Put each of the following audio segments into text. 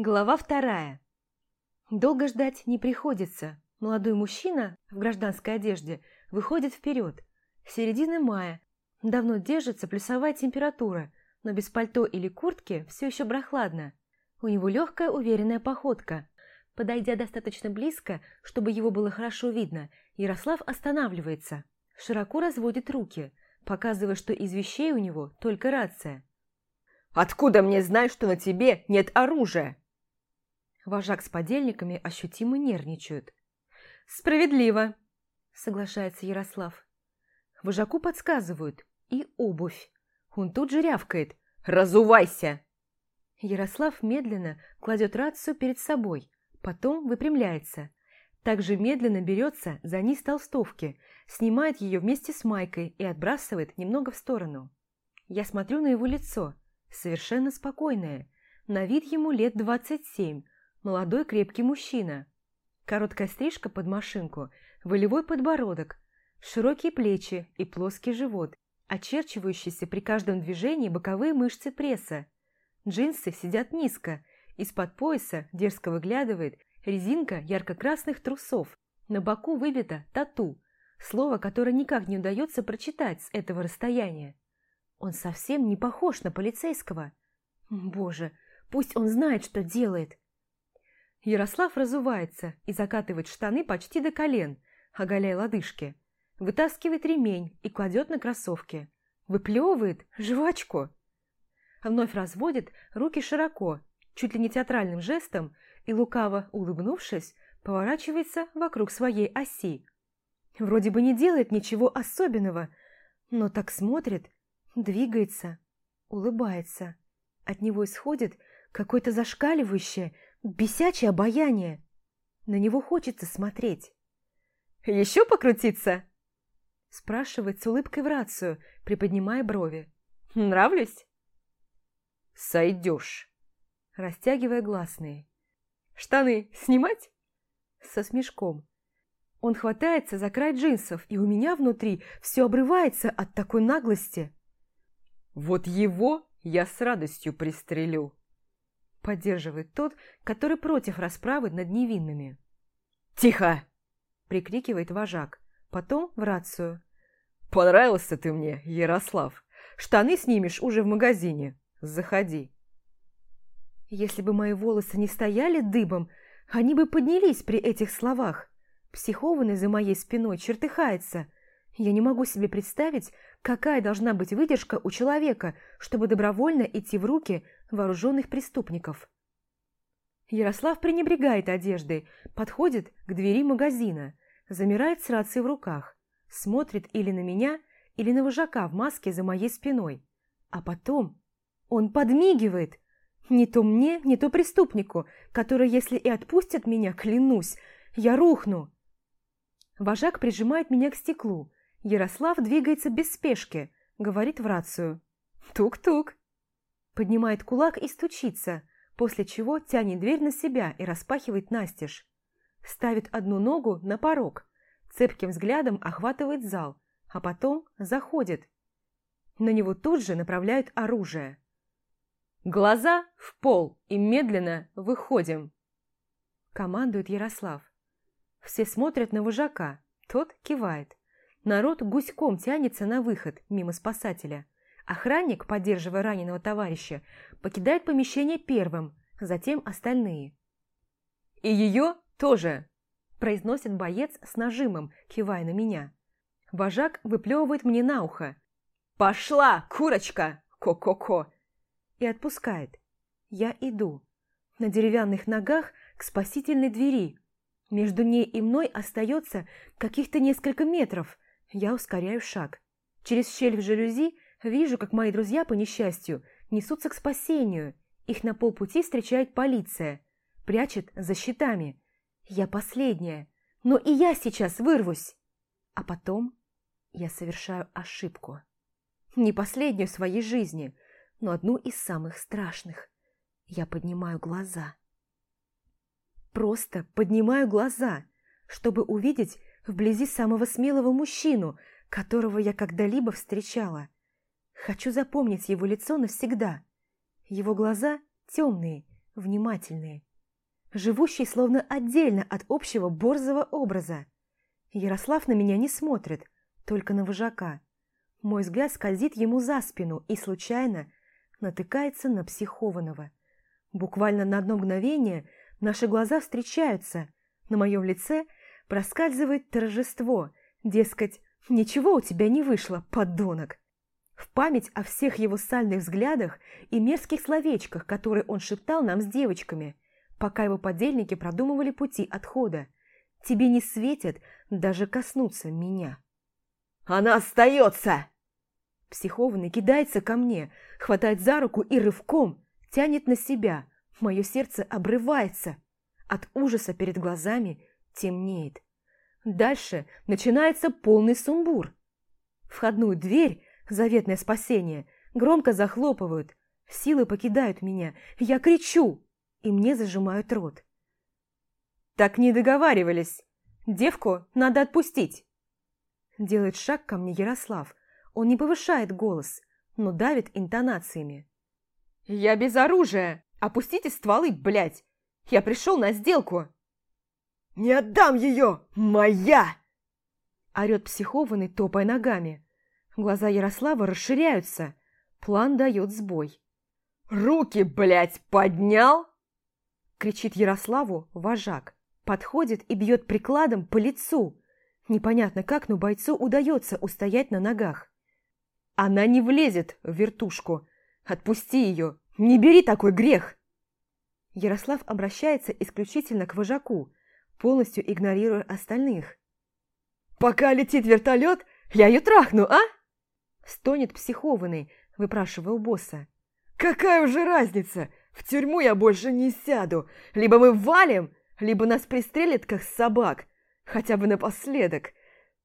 Глава вторая. Долго ждать не приходится. Молодой мужчина в гражданской одежде выходит вперед. Середина мая. Давно держится плюсовая температура, но без пальто или куртки все еще прохладно. У него легкая уверенная походка. Подойдя достаточно близко, чтобы его было хорошо видно, Ярослав останавливается. Широко разводит руки, показывая, что из вещей у него только рация. «Откуда мне знать, что на тебе нет оружия?» Вожак с подельниками ощутимо нервничают. «Справедливо!» – соглашается Ярослав. Вожаку подсказывают. И обувь. Он тут же рявкает. «Разувайся!» Ярослав медленно кладет рацию перед собой, потом выпрямляется. Также медленно берется за низ толстовки, снимает ее вместе с майкой и отбрасывает немного в сторону. Я смотрю на его лицо, совершенно спокойное. На вид ему лет двадцать семь, Молодой крепкий мужчина. Короткая стрижка под машинку, волевой подбородок, широкие плечи и плоский живот, очерчивающиеся при каждом движении боковые мышцы пресса. Джинсы сидят низко, из-под пояса дерзко выглядывает резинка ярко-красных трусов. На боку выбито «тату», слово, которое никак не удается прочитать с этого расстояния. Он совсем не похож на полицейского. Боже, пусть он знает, что делает. Ярослав разувается и закатывает штаны почти до колен, оголяя лодыжки. Вытаскивает ремень и кладет на кроссовки. Выплевывает жвачку. Вновь разводит руки широко, чуть ли не театральным жестом, и, лукаво улыбнувшись, поворачивается вокруг своей оси. Вроде бы не делает ничего особенного, но так смотрит, двигается, улыбается. От него исходит какое-то зашкаливающее, Бесячее обаяние. На него хочется смотреть. «Еще покрутиться?» Спрашивает с улыбкой в рацию, приподнимая брови. «Нравлюсь?» «Сойдешь», растягивая гласные. «Штаны снимать?» Со смешком. Он хватается за край джинсов, и у меня внутри все обрывается от такой наглости. «Вот его я с радостью пристрелю», Поддерживает тот, который против расправы над невинными. «Тихо!» – прикрикивает вожак. Потом в рацию. «Понравился ты мне, Ярослав. Штаны снимешь уже в магазине. Заходи». Если бы мои волосы не стояли дыбом, они бы поднялись при этих словах. Психованный за моей спиной чертыхается. Я не могу себе представить, какая должна быть выдержка у человека, чтобы добровольно идти в руки вооруженных преступников. Ярослав пренебрегает одеждой, подходит к двери магазина, замирает с рацией в руках, смотрит или на меня, или на вожака в маске за моей спиной. А потом он подмигивает. Не то мне, не то преступнику, который, если и отпустит меня, клянусь, я рухну. Вожак прижимает меня к стеклу. Ярослав двигается без спешки, говорит в рацию. «Тук-тук» поднимает кулак и стучится, после чего тянет дверь на себя и распахивает настежь. Ставит одну ногу на порог, цепким взглядом охватывает зал, а потом заходит. На него тут же направляют оружие. «Глаза в пол и медленно выходим!» Командует Ярослав. Все смотрят на вожака, тот кивает. Народ гуськом тянется на выход мимо спасателя – Охранник, поддерживая раненого товарища, покидает помещение первым, затем остальные. «И ее тоже!» – произносит боец с нажимом, кивая на меня. Вожак выплевывает мне на ухо. «Пошла, курочка! Ко-ко-ко!» И отпускает. Я иду. На деревянных ногах к спасительной двери. Между ней и мной остается каких-то несколько метров. Я ускоряю шаг. Через щель в жалюзи Вижу, как мои друзья, по несчастью, несутся к спасению. Их на полпути встречает полиция. Прячет за щитами. Я последняя. Но и я сейчас вырвусь. А потом я совершаю ошибку. Не последнюю в своей жизни, но одну из самых страшных. Я поднимаю глаза. Просто поднимаю глаза, чтобы увидеть вблизи самого смелого мужчину, которого я когда-либо встречала – Хочу запомнить его лицо навсегда. Его глаза темные, внимательные, живущие словно отдельно от общего борзого образа. Ярослав на меня не смотрит, только на вожака. Мой взгляд скользит ему за спину и случайно натыкается на психованного. Буквально на одно мгновение наши глаза встречаются. На моем лице проскальзывает торжество, дескать, ничего у тебя не вышло, подонок. В память о всех его сальных взглядах и мерзких словечках, которые он шептал нам с девочками, пока его подельники продумывали пути отхода. Тебе не светит даже коснуться меня. «Она остается!» Психованный кидается ко мне, хватает за руку и рывком тянет на себя. Мое сердце обрывается. От ужаса перед глазами темнеет. Дальше начинается полный сумбур. Входную дверь, заветное спасение, громко захлопывают. Силы покидают меня. Я кричу, и мне зажимают рот. «Так не договаривались. Девку надо отпустить!» Делает шаг ко мне Ярослав. Он не повышает голос, но давит интонациями. «Я без оружия! Опустите стволы, блядь! Я пришел на сделку!» «Не отдам ее! Моя!» Орет психованный, топая ногами. Глаза Ярослава расширяются. План дает сбой. «Руки, блядь, поднял!» Кричит Ярославу вожак. Подходит и бьет прикладом по лицу. Непонятно как, но бойцу удается устоять на ногах. Она не влезет в вертушку. Отпусти ее. Не бери такой грех. Ярослав обращается исключительно к вожаку, полностью игнорируя остальных. «Пока летит вертолет, я ее трахну, а?» Стонет психованный, выпрашивая у босса. «Какая уже разница? В тюрьму я больше не сяду. Либо мы валим, либо нас пристрелят, как собак. Хотя бы напоследок.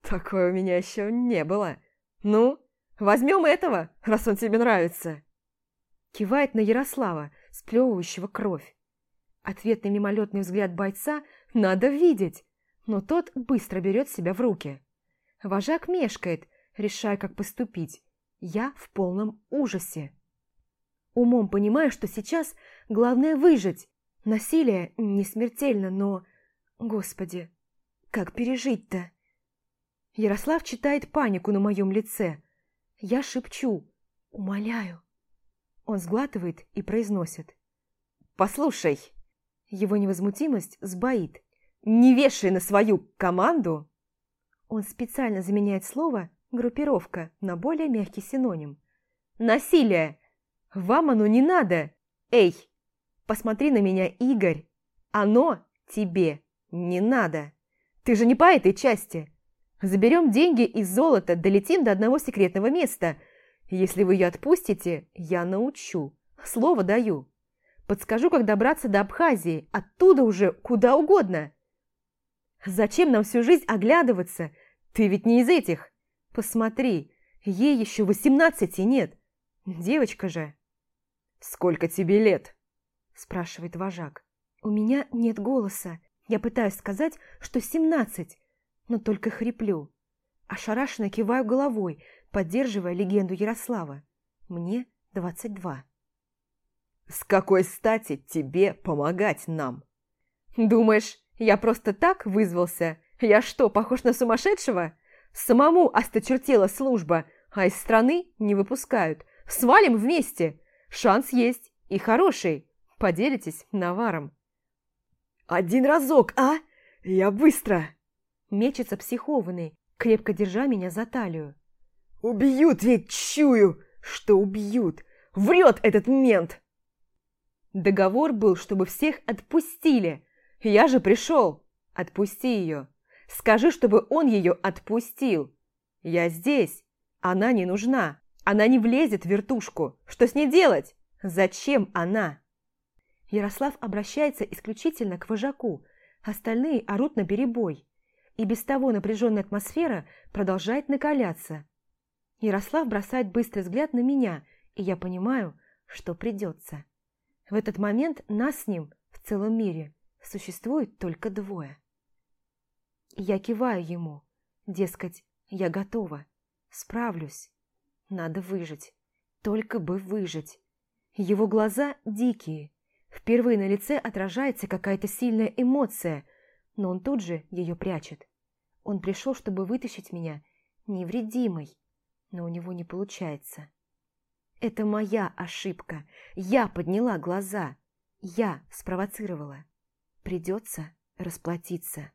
Такое у меня еще не было. Ну, Возьмем этого, раз он тебе нравится!» Кивает на Ярослава, сплевывающего кровь. Ответный мимолетный взгляд бойца надо видеть, но тот быстро берет себя в руки. Вожак мешкает, решая, как поступить. Я в полном ужасе. Умом понимаю, что сейчас главное выжить. Насилие не смертельно, но... Господи, как пережить-то? Ярослав читает панику на моем лице. Я шепчу, умоляю. Он сглатывает и произносит. «Послушай!» Его невозмутимость сбоит. «Не вешай на свою команду!» Он специально заменяет слово «группировка» на более мягкий синоним. «Насилие! Вам оно не надо! Эй, посмотри на меня, Игорь! Оно тебе не надо! Ты же не по этой части! Заберем деньги и золото, долетим до одного секретного места. Если вы ее отпустите, я научу. Слово даю. Подскажу, как добраться до Абхазии, оттуда уже куда угодно. Зачем нам всю жизнь оглядываться? Ты ведь не из этих. Посмотри, ей еще восемнадцати нет. Девочка же. Сколько тебе лет? Спрашивает вожак. У меня нет голоса. Я пытаюсь сказать, что семнадцать, но только хриплю. Ошарашенно киваю головой, поддерживая легенду Ярослава. Мне двадцать два. «С какой стати тебе помогать нам?» «Думаешь, я просто так вызвался? Я что, похож на сумасшедшего? Самому осточертела служба, а из страны не выпускают. Свалим вместе. Шанс есть и хороший. Поделитесь наваром». «Один разок, а? Я быстро!» Мечется психованный, крепко держа меня за талию. «Убьют ведь, чую, что убьют! Врет этот мент!» Договор был, чтобы всех отпустили. Я же пришел. Отпусти ее. Скажи, чтобы он ее отпустил. Я здесь. Она не нужна. Она не влезет в вертушку. Что с ней делать? Зачем она? Ярослав обращается исключительно к вожаку. Остальные орут на перебой и без того напряженная атмосфера продолжает накаляться. Ярослав бросает быстрый взгляд на меня, и я понимаю, что придется. В этот момент нас с ним в целом мире существует только двое. Я киваю ему, дескать, я готова, справлюсь. Надо выжить, только бы выжить. Его глаза дикие, Впервые на лице отражается какая-то сильная эмоция, но он тут же ее прячет. Он пришел, чтобы вытащить меня невредимой, но у него не получается. Это моя ошибка. Я подняла глаза. Я спровоцировала. Придется расплатиться.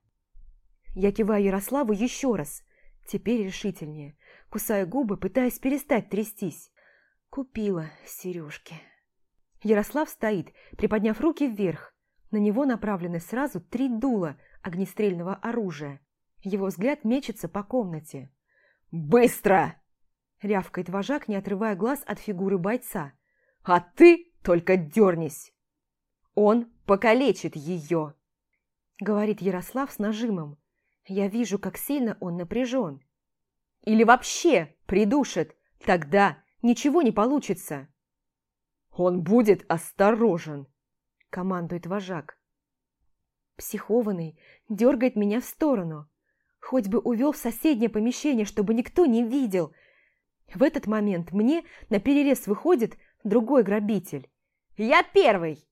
Я киваю Ярославу еще раз. Теперь решительнее. Кусаю губы, пытаясь перестать трястись. Купила сережки. Ярослав стоит, приподняв руки вверх. На него направлены сразу три дула огнестрельного оружия. Его взгляд мечется по комнате. «Быстро!» – рявкает вожак, не отрывая глаз от фигуры бойца. «А ты только дернись!» «Он покалечит ее!» – говорит Ярослав с нажимом. Я вижу, как сильно он напряжен. «Или вообще придушит! Тогда ничего не получится!» «Он будет осторожен!» – командует вожак. Психованный дергает меня в сторону. Хоть бы увел в соседнее помещение, чтобы никто не видел. В этот момент мне на перерез выходит другой грабитель. «Я первый!»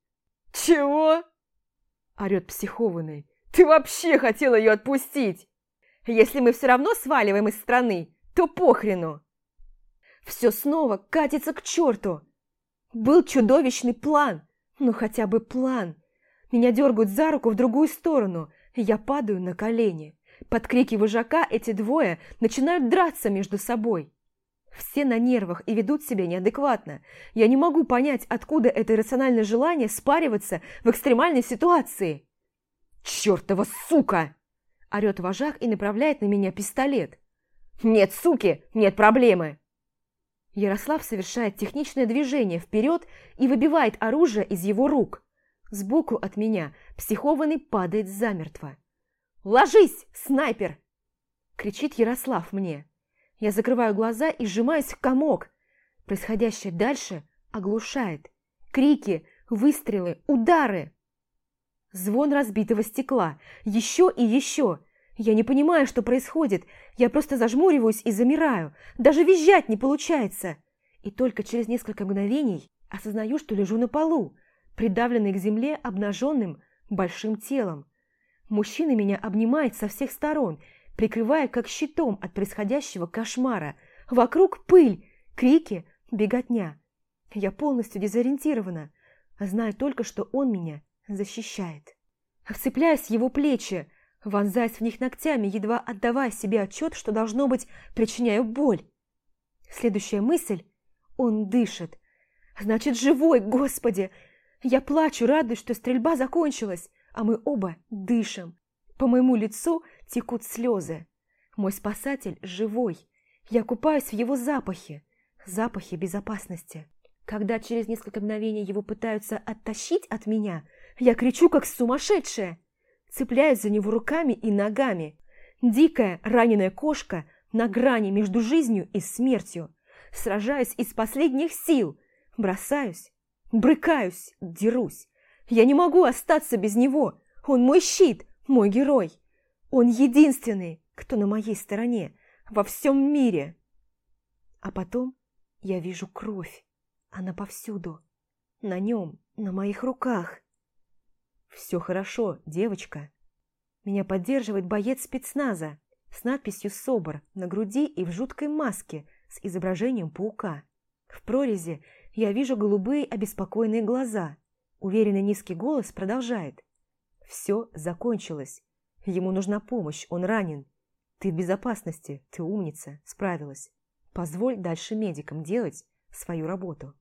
«Чего?» – орет психованный. «Ты вообще хотел ее отпустить! Если мы все равно сваливаем из страны, то похрену!» Все снова катится к черту. Был чудовищный план, ну хотя бы план. Меня дергают за руку в другую сторону, я падаю на колени. Под крики вожака эти двое начинают драться между собой. Все на нервах и ведут себя неадекватно. Я не могу понять, откуда это иррациональное желание спариваться в экстремальной ситуации. «Чёртова сука!» – орёт вожак и направляет на меня пистолет. «Нет, суки, нет проблемы!» Ярослав совершает техничное движение вперед и выбивает оружие из его рук. Сбоку от меня психованный падает замертво. «Ложись, снайпер!» – кричит Ярослав мне. Я закрываю глаза и сжимаюсь в комок. Происходящее дальше оглушает. Крики, выстрелы, удары. Звон разбитого стекла. Еще и еще. Я не понимаю, что происходит. Я просто зажмуриваюсь и замираю. Даже визжать не получается. И только через несколько мгновений осознаю, что лежу на полу, придавленный к земле обнаженным большим телом. Мужчина меня обнимает со всех сторон – прикрывая как щитом от происходящего кошмара. Вокруг пыль, крики, беготня. Я полностью дезориентирована, знаю только, что он меня защищает. Вцепляюсь в его плечи, вонзаясь в них ногтями, едва отдавая себе отчет, что, должно быть, причиняю боль. Следующая мысль – он дышит. Значит, живой, Господи! Я плачу, радуюсь, что стрельба закончилась, а мы оба дышим. По моему лицу – текут слезы. Мой спасатель живой. Я купаюсь в его запахе. Запахе безопасности. Когда через несколько мгновений его пытаются оттащить от меня, я кричу, как сумасшедшая. Цепляюсь за него руками и ногами. Дикая раненая кошка на грани между жизнью и смертью. Сражаюсь из последних сил. Бросаюсь, брыкаюсь, дерусь. Я не могу остаться без него. Он мой щит, мой герой. Он единственный, кто на моей стороне во всем мире. А потом я вижу кровь. Она повсюду. На нем, на моих руках. Все хорошо, девочка. Меня поддерживает боец спецназа с надписью «СОБР» на груди и в жуткой маске с изображением паука. В прорези я вижу голубые обеспокоенные глаза. Уверенный низкий голос продолжает. Все закончилось. Ему нужна помощь, он ранен. Ты в безопасности, ты умница, справилась. Позволь дальше медикам делать свою работу.